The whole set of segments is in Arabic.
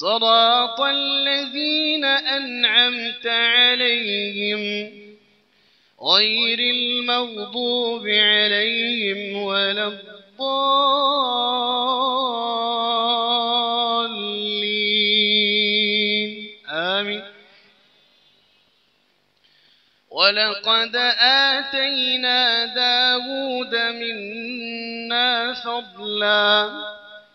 صراط الذين أنعمت عليهم غير المغضوب عليهم ولا الضالين. آمين. ولقد آتينا داود منا فضلا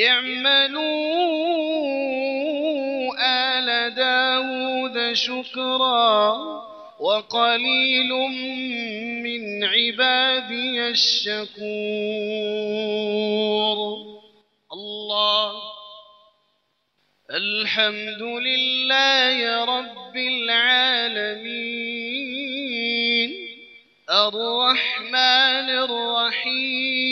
اعملوا آل داود شكرا وقليل من عبادي الشكور. الله. الحمد لله رب العالمين. الرحمن الرحيم.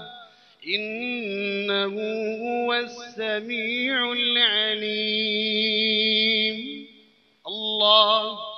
إنه هو السميع العليم. الله